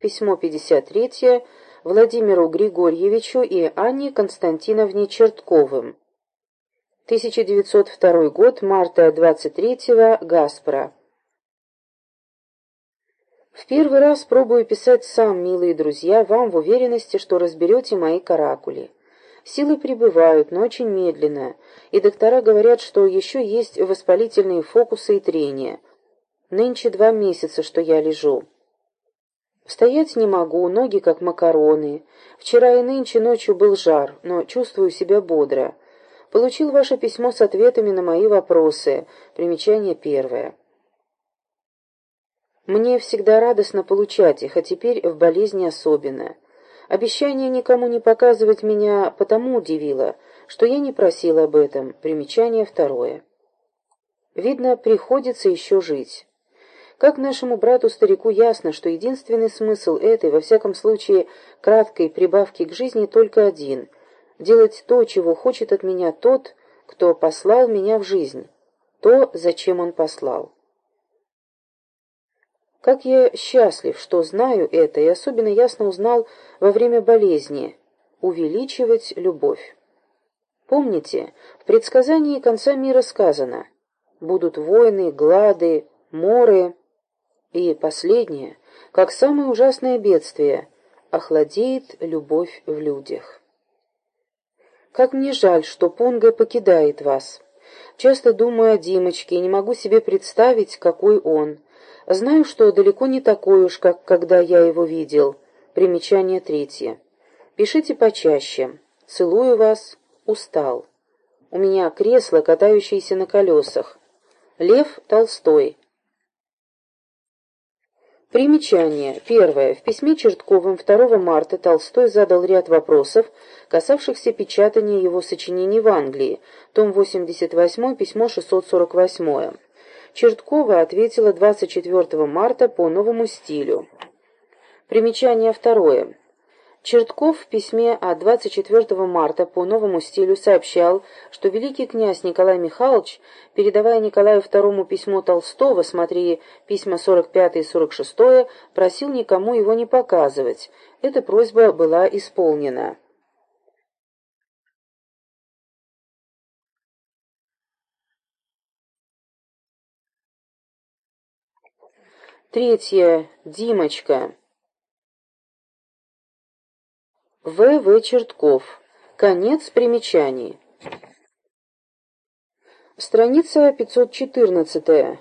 Письмо 53 Владимиру Григорьевичу и Анне Константиновне Чертковым. 1902 год, марта 23-го, Гаспро. В первый раз пробую писать сам, милые друзья, вам в уверенности, что разберете мои каракули. Силы прибывают, но очень медленно, и доктора говорят, что еще есть воспалительные фокусы и трения. Нынче два месяца, что я лежу. Стоять не могу, ноги как макароны. Вчера и нынче ночью был жар, но чувствую себя бодро. Получил ваше письмо с ответами на мои вопросы. Примечание первое. Мне всегда радостно получать их, а теперь в болезни особенно. Обещание никому не показывать меня потому удивило, что я не просил об этом. Примечание второе. Видно, приходится еще жить. Как нашему брату-старику ясно, что единственный смысл этой, во всяком случае, краткой прибавки к жизни только один — делать то, чего хочет от меня тот, кто послал меня в жизнь, то, зачем он послал. Как я счастлив, что знаю это, и особенно ясно узнал во время болезни — увеличивать любовь. Помните, в предсказании конца мира сказано «Будут войны, глады, моры». И последнее, как самое ужасное бедствие, охладеет любовь в людях. Как мне жаль, что Понга покидает вас. Часто думаю о Димочке и не могу себе представить, какой он. Знаю, что далеко не такой уж, как когда я его видел. Примечание третье. Пишите почаще. Целую вас. Устал. У меня кресло, катающееся на колесах. Лев Толстой. Примечание. Первое. В письме Чертковым 2 марта Толстой задал ряд вопросов, касавшихся печатания его сочинений в Англии. Том 88, письмо 648. Черткова ответила 24 марта по новому стилю. Примечание второе. Чертков в письме от 24 марта по новому стилю сообщал, что великий князь Николай Михайлович, передавая Николаю II письмо Толстого, смотри письма 45 и 46, просил никому его не показывать. Эта просьба была исполнена. Третье. Димочка. В. В. Чертков. Конец примечаний. Страница 514.